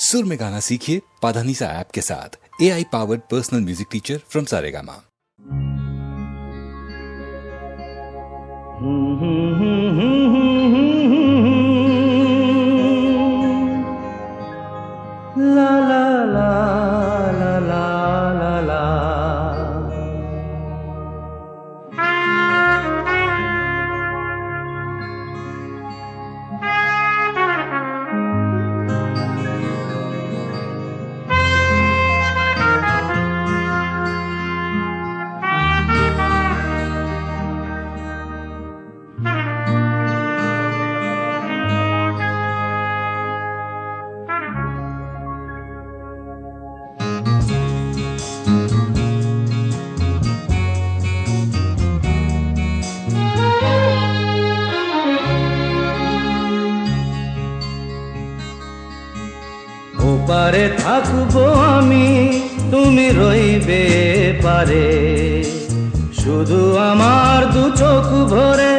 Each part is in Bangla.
सुर में गाना सीखिए पाधानीसा ऐप के साथ। A I powered personal music teacher from Saregama থাকব আমি, তুমি রইবে পারে। শুধু আমার দু চোখ ভরে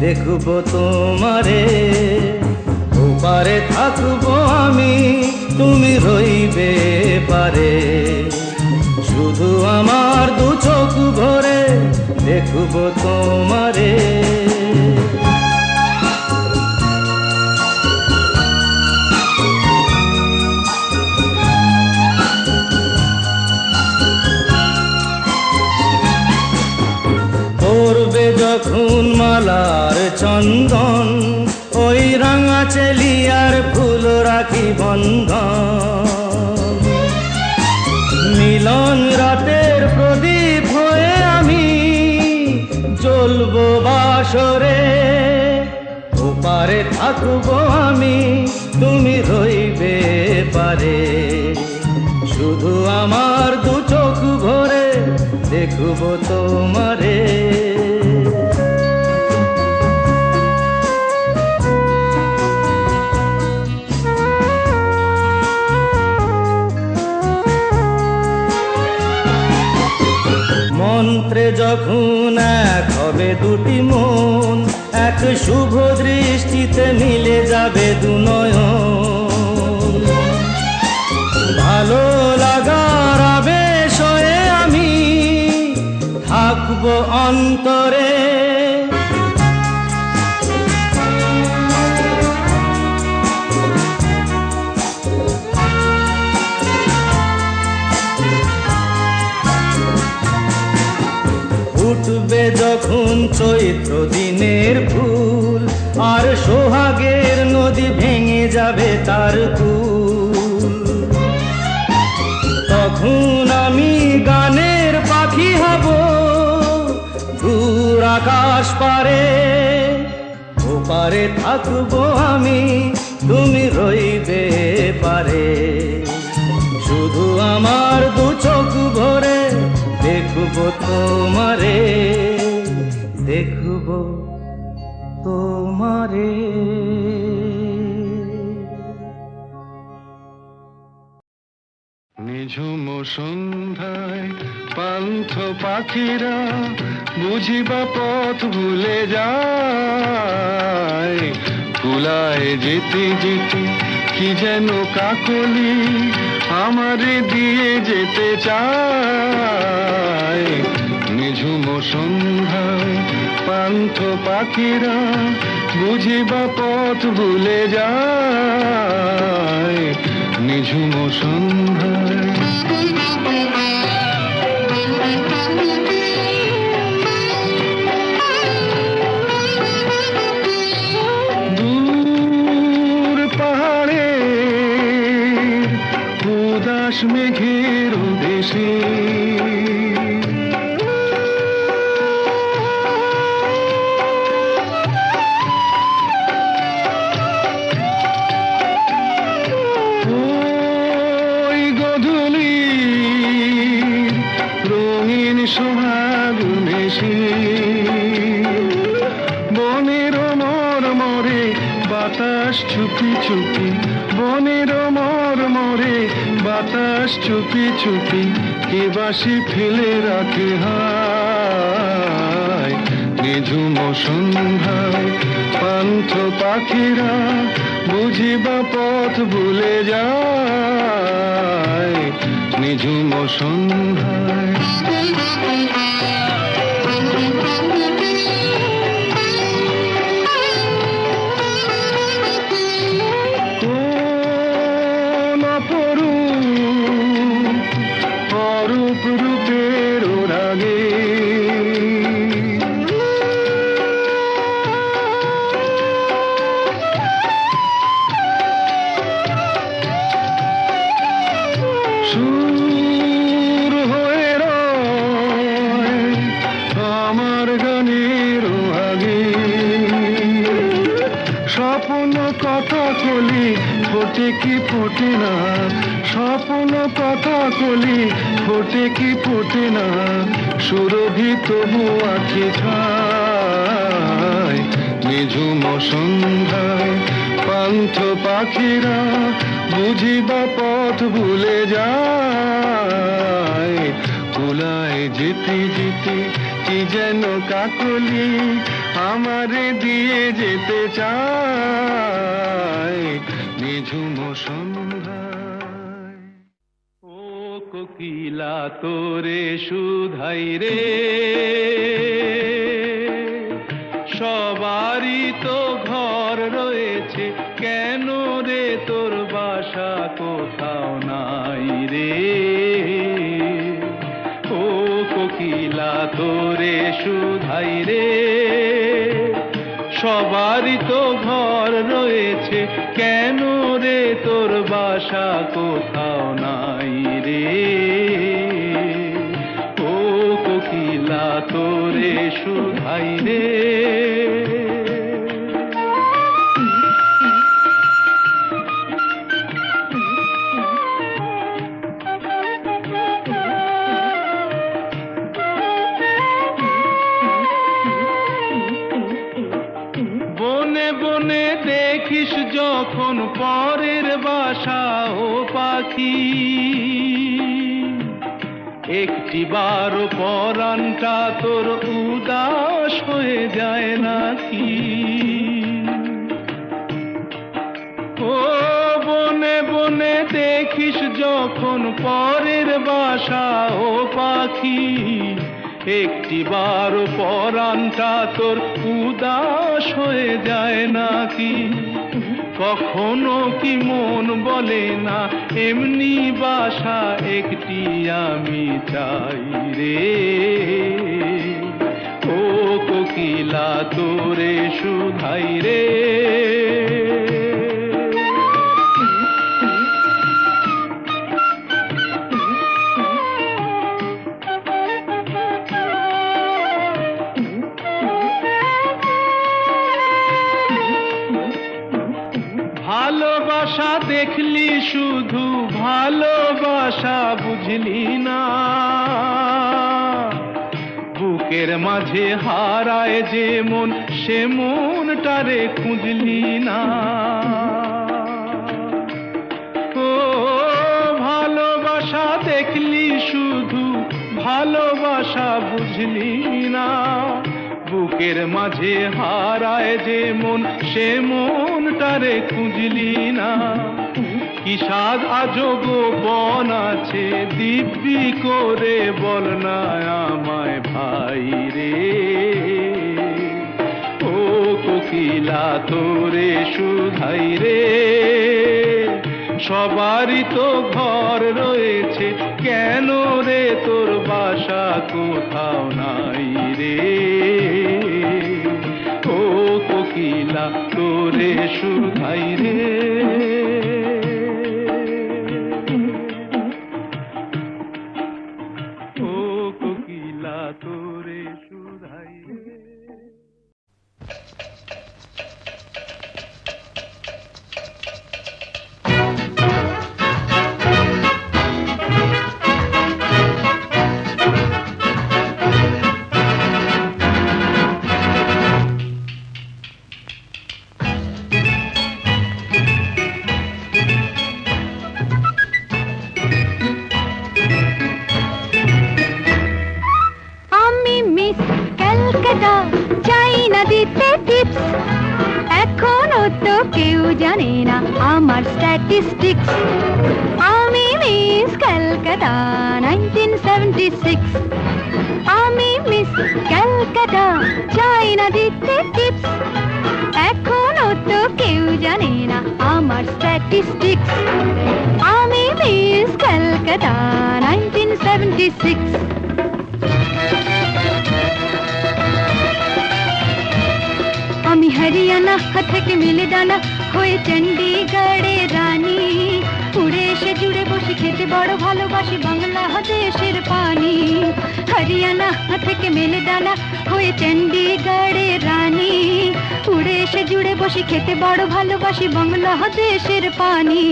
দেখব তোমারে। ওপারে থাকব আমি, তুমি রইবে পারে। শুধু আমার দু চোখ ভরে দেখব তোমারে। পড়বে মালার চন্দন, ওই রাঙা চেলিয়ার ফুল রাখি বন্ধন। মিলন রাতের প্রদীপ হয়ে আমি জ্বলবো বাসরে, ওপারে থাকব আমি, তুমি রইবে পারে। শুধু আমার দু চোখ ভরে দেখব তোমারে। মন্ত্রে যখন এক হবে দুটি মন, এক শুভ দৃষ্টিতে মিলে যাবে দুনয় ভালো লাগার আবেশ আমি থাকব অন্তরে। চৈত্র দিনের ফুল, আর সোহাগের নদী ভেঙে যাবে তার কুল। তখন আমি গানের পাখি হব, দূর আকাশ পারে, ওপারে থাকব আমি, তুমি রইবে পারে। শুধু আমার দু চোখ ভরে দেখব তোমারে। দেখব তোমারে। নিঝুম সন্ধ্যায় পান্থ পাখিরা বুঝিবা পথ ভুলে যায়। কুলায় যেতে যেতে কি যেন কাকলি আমারে দিয়ে যেতে চায়। নিঝুম সন্ধ্যায়, পান্থ পাখিরা বুঝিবা পথ ভুলে যায়। নিঝুম সন্ধ্যায়। দূর পাহাড়ে, উদাস মেঘের দেশে কাকলি আমারে দিয়ে যেতে চায়। নিঝুম ও কোকিলা তোরে সুধাই রে। বাসা কোথাও একটি বার পরানটা তোর উদাস হয়ে যায় নাকি? ও বনে বনে দেখিস যখন পরের বাসা ও পাখি একটি বার পরানটা তোর উদাস হয়ে যায় নাকি? কখনো কি মন বলে না? এমনি বাসা একটি আমি চাই রে। ও কোকিলা, তোরে শুধাই রে। দেখলি শুধু ভালোবাসা, বুঝলি না। বুকের মাঝে হারায় যে মন, সে মনটারে খুঁজলি না। ও, ভালোবাসা দেখলি শুধু ভালোবাসা, বুঝলি না। বুকের মাঝে হারায় যে মন, সে মনটারে খুঁজলি না। কি সাদ আজব বন আছে? দিব্যি করে বল না আমায় ভাই রে। ও কোকিলা তোরে সুধাই রে। সবারই তো ঘর রয়েছে, কেন রে তোর বাসা কোথাও নাই রে? ও কোকিলা তোরে সুধাই রে। সিক্স আমি মিস ক্যালকাটা চাই না দিতে টিপস এখনও তো কেউ জানে না আমার স্ট্যাটিস্টিক্স আমি miss Calcutta nineteen seventy six আমি হরিয়ানা থেকে মিলে ডানা হয়ে চণ্ডীগড়ে রানী। উড়ে এসে জুড়ে বসে খেতে বড় ভালোবাসি বাংলাদেশের পানি হরিয়ানা থেকে মেলে ডানা হয়ে চণ্ডীগড়ে রানী উড়ে এসে জুড়ে বসে খেতে বড় ভালোবাসি বাংলাদেশের পানি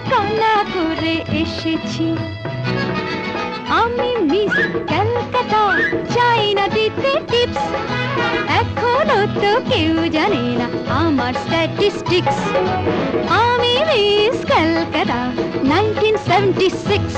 পাটনাকে করে এসেছি। আমি মিস ক্যালকাটা, চাই না দিতে টিপস এখনও তো কেউ জানে না আমার স্ট্যাটিস্টিক্স আমি miss Calcutta nineteen seventy six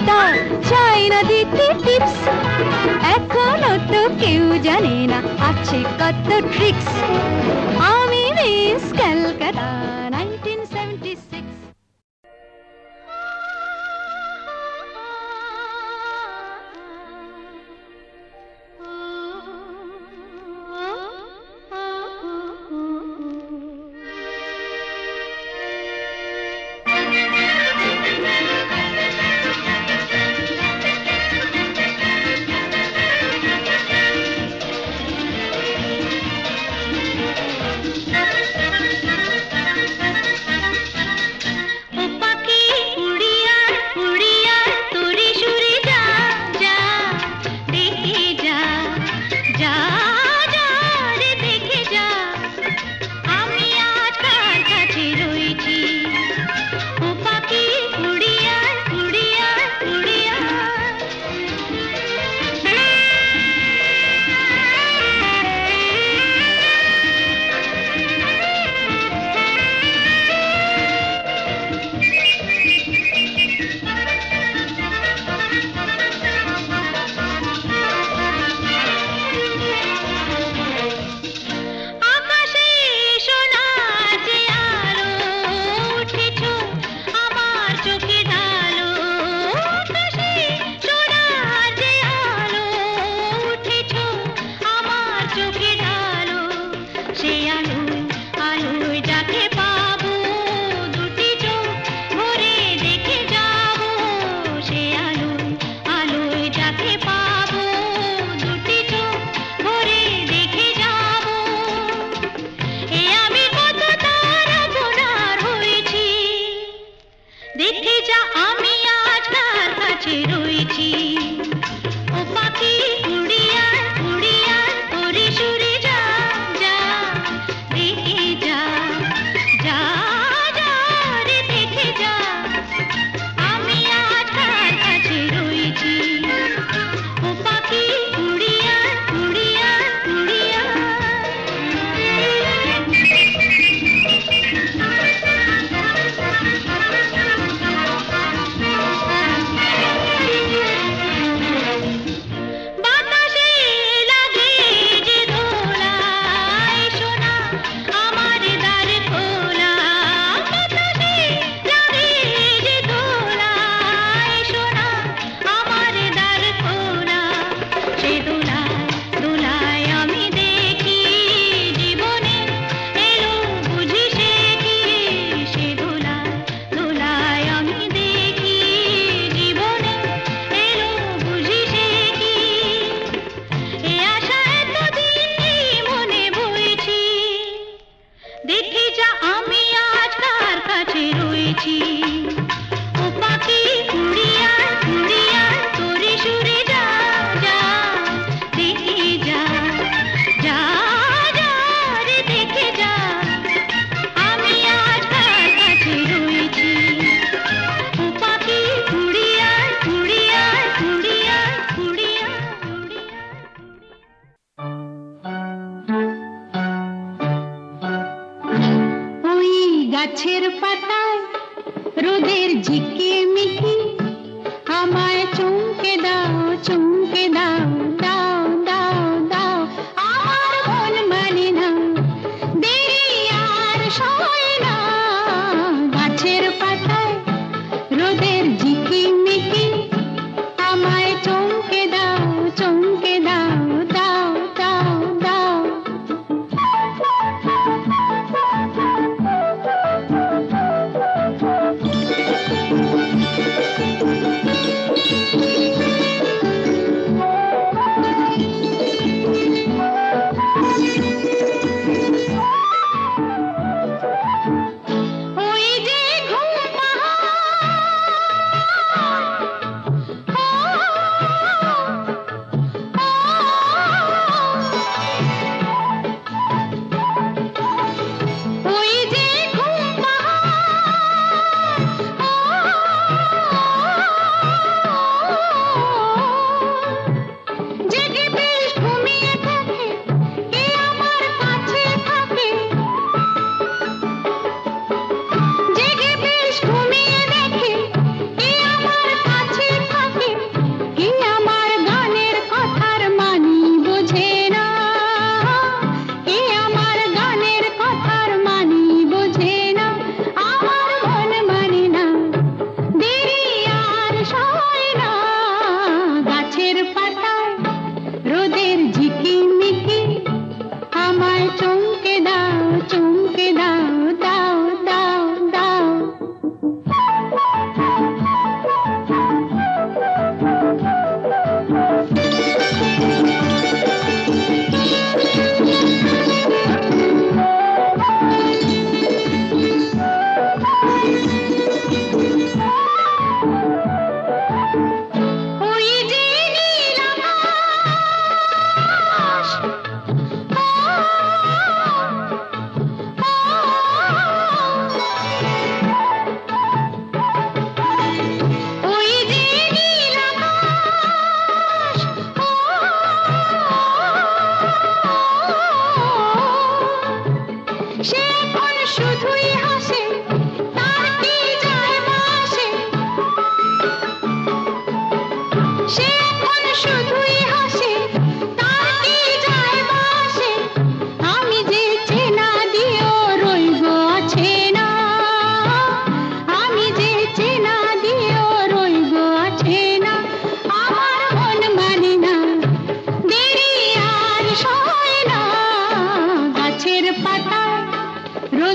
Calcutta চাই না দিতে টিপস এখনও তো কেউ জানে না আছে কত ট্রিক্স আমি মিস ক্যালকাটা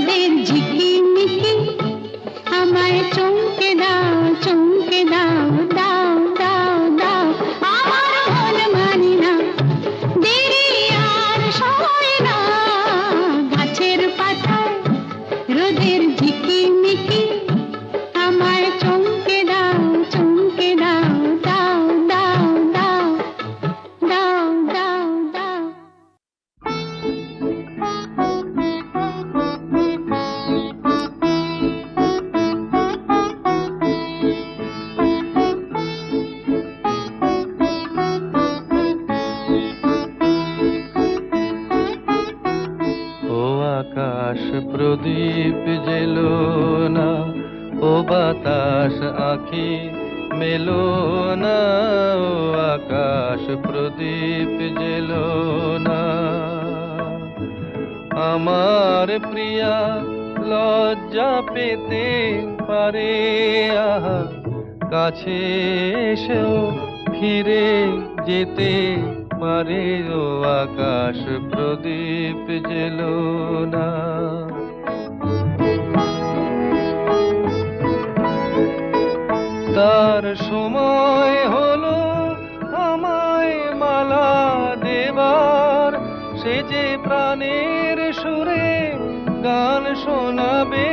डाले झिकी मिकी हमारे चौंकेदार चौंकेदार আমার প্রিয়া, লজ্জা পেতে পারে কাছে এসেও ফিরে যেতে পারে, ও আকাশ প্রদীপ জেলো না। তার সময় হলো আমায় মালা দেবার, সে যে গান শোনাবে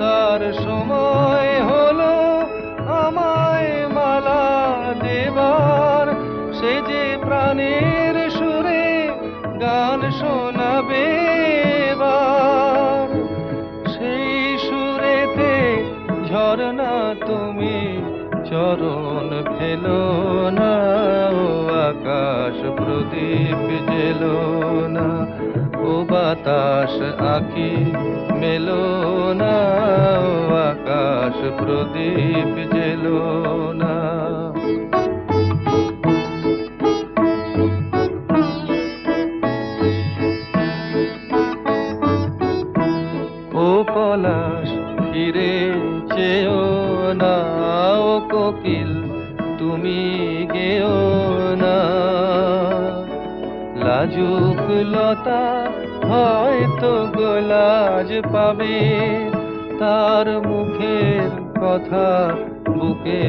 তার সময় হলো আমায় মালা দেবার। সে যে প্রাণের সুরে গান শোনাবে সেই সুরেতে ঝরনা তুমি চরণ ফেলো না আকাশ প্রদীপ জেলো না। ও বাতাস আঁকি, মেলো না, আকাশ প্রদীপ জেলো না। ও পলাশ, ফিরে চেও না, ও কোকিল, তুমি গেও না। লাজুক লতা হয়তো গোলাজ পাবে। তার মুখের কথা বুকে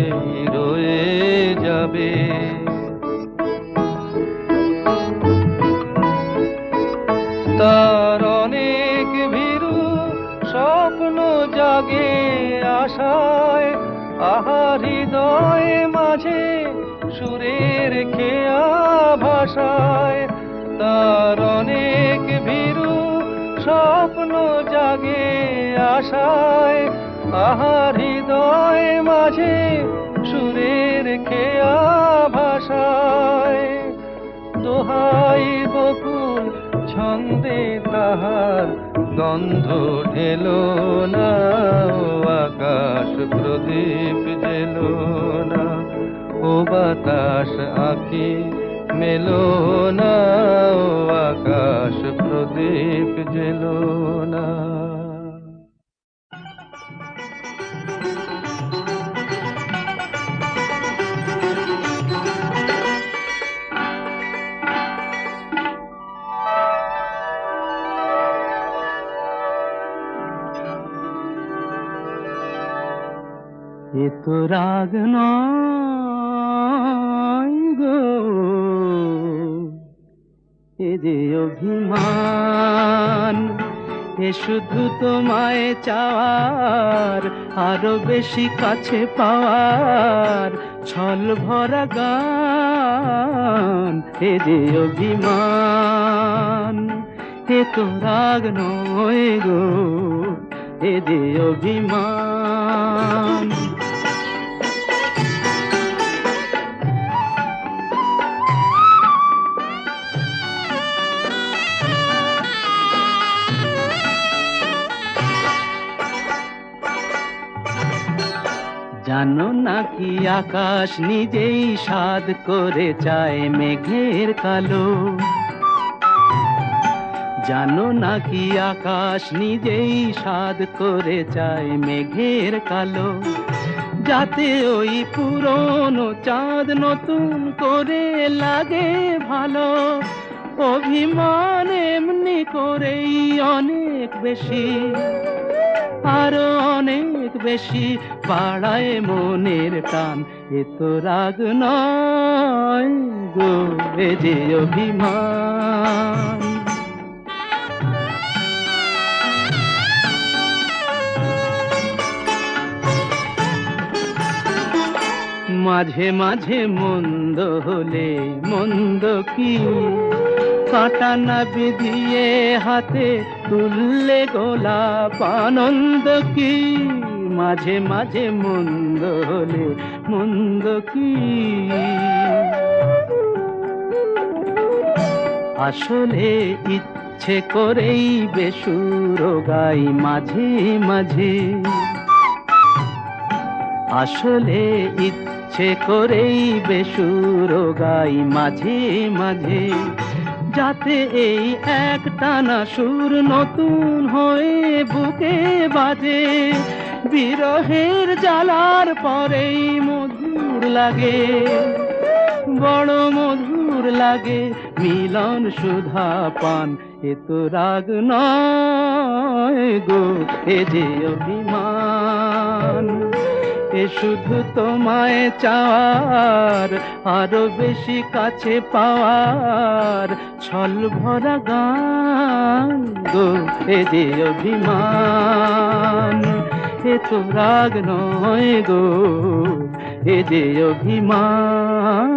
রয়ে যাবে। তার অনেক ভীরু স্বপ্ন জাগে আশায়। আহা হৃদয় মাঝে সুরের খেয়া ভাষায়। তার স্বপ্ন জাগে আশায় আহা হৃদয় মাঝে সুরের খেয়া ভাষায় দোহাই বকুল ছন্দে তাহার গন্ধ ঢেল না আকাশ প্রদীপ না, ও বাতাস আঁকি মেলো না আকাশ প্রদীপ জেলো না এ তো রাগ নয়। এ যে অভিমান, এ শুধু তোমায় চাওয়ার, আরও বেশি কাছে পাওয়ার ছল ভরা গান, এ যে অভিমান, এ তো রাগ নয় গো, এ যে অভিমান। জানো নাকি আকাশ নিজেই সাদ করে চায় মেঘের কালো? জানো নাকি আকাশ নিজেই সাদ করে চায় মেঘের কালো? যাতে ওই পুরনো চাঁদ নতুন করে লাগে ভালো। অভিমান এমনি করেই অনেক বেশি। আরও অনেক বেশি বাড়ায় মনের টান এ তো রাগ নয় যে অভিমান। মাঝে মাঝে মন্দ হলে মন্দ কি? কাঁটা না বিধিয়ে হাতে তুললে গোলাপ আনন্দ কি? মাঝে মাঝে মন্দ হলে মন্দ কি? আসলে ইচ্ছে করেই বেসুর গাই মাঝে মাঝে। আসলে ইচ্ছে করেই বেসুর গাই মাঝে মাঝে। যাতে এই এক টানা সুর নতুন হয়ে বুকে বাজে। বিরহের জ্বালার পরেই মধুর লাগে, বড় মধুর লাগে মিলন সুধা পান। এ তো রাগ নয় গো, এ যে অভিমান। এ শুধু তোমায় চাওয়ার, আরও বেশি কাছে পাওয়ার। ছল ভরা গান গো, এ যে অভিমান। এ তো রাগ নয় গো, এ যে অভিমান।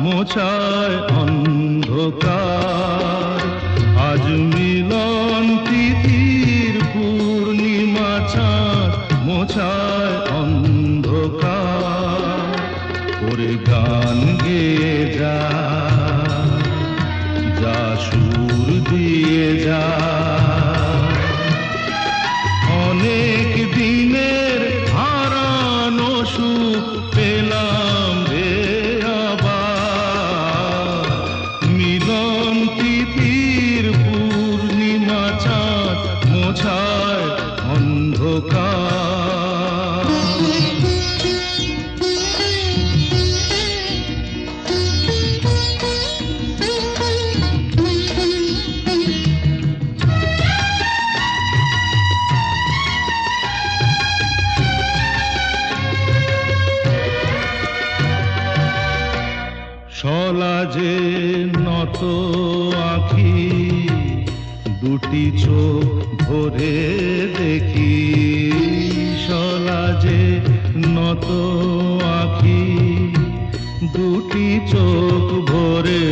মোছায় অন্ধকার। আজ মিলন সলাজে নত আঁখি, দুটি চোখ ভরে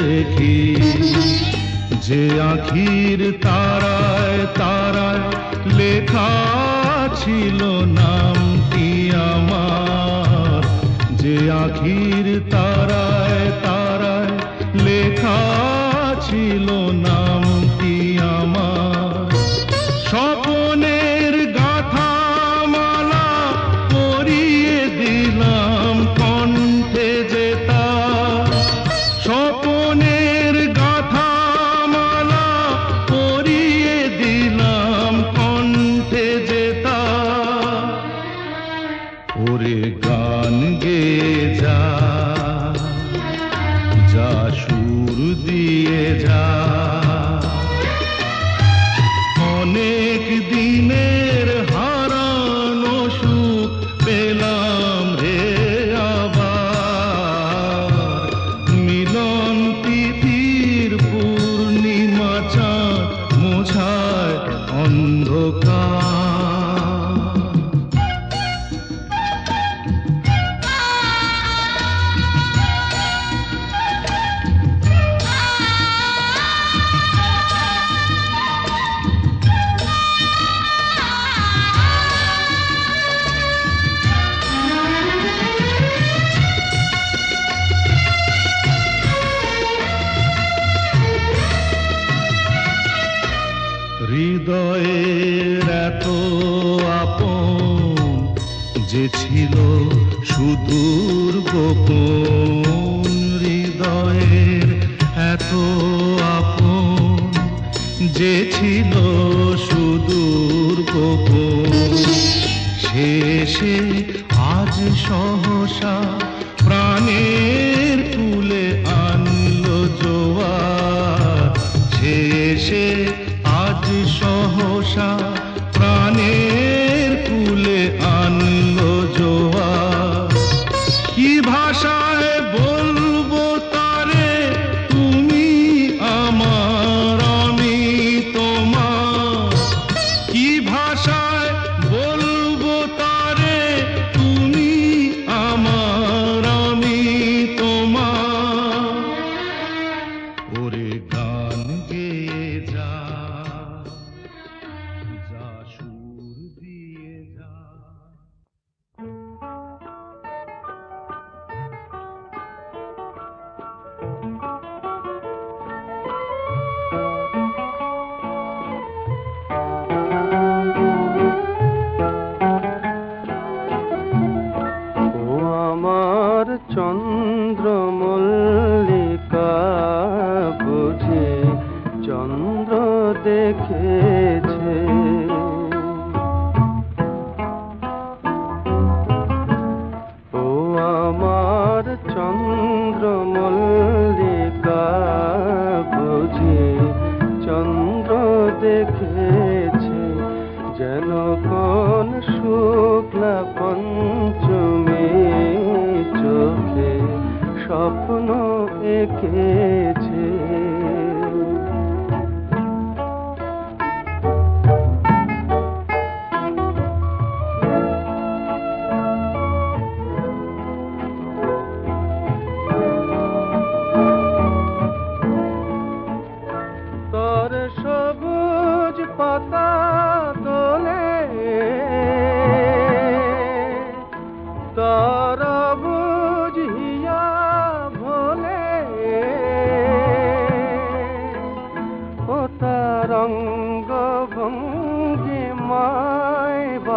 দেখি। যে আখির তারায় তারায় লেখা ছিল নাম নামটি আমার। যে আখির তারা দেখে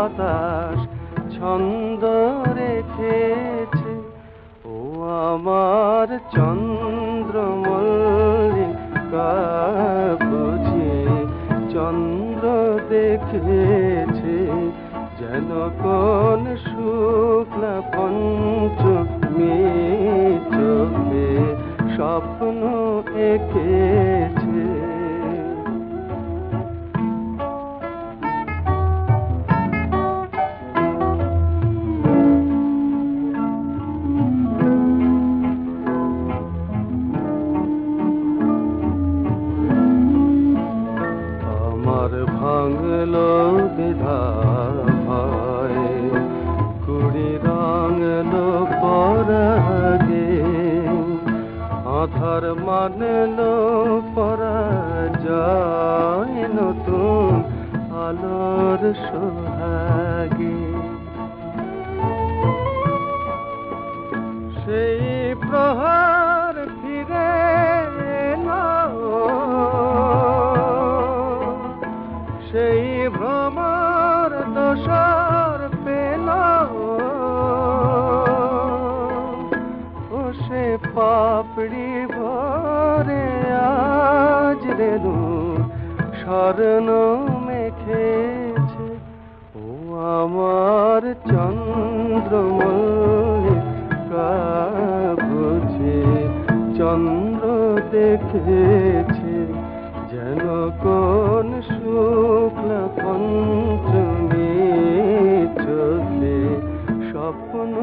বাতাস ছন্দ রেখেছে। ও আমার চন্দ্র বুঝে চন্দ্র দেখেছে যেন কোন শুক্লা পঞ্চমী চোখে স্বপ্ন এঁকেছে সোহাগে সেই প্রহার ফিরে সেই ভ্রমর দোষর পেল। ও সে পাপড়ি ভরে আজ রেনু স্বর্ণ মেখেছে দেখেছে যেন কোন শুক্লা পঞ্চমী চোখে স্বপ্ন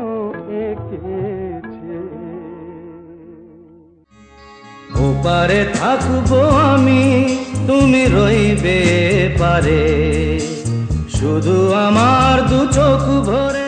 এঁকেছে। ওপারে থাকব আমি, তুমি রইবে পারে। শুধু আমার দু চোখ ভরে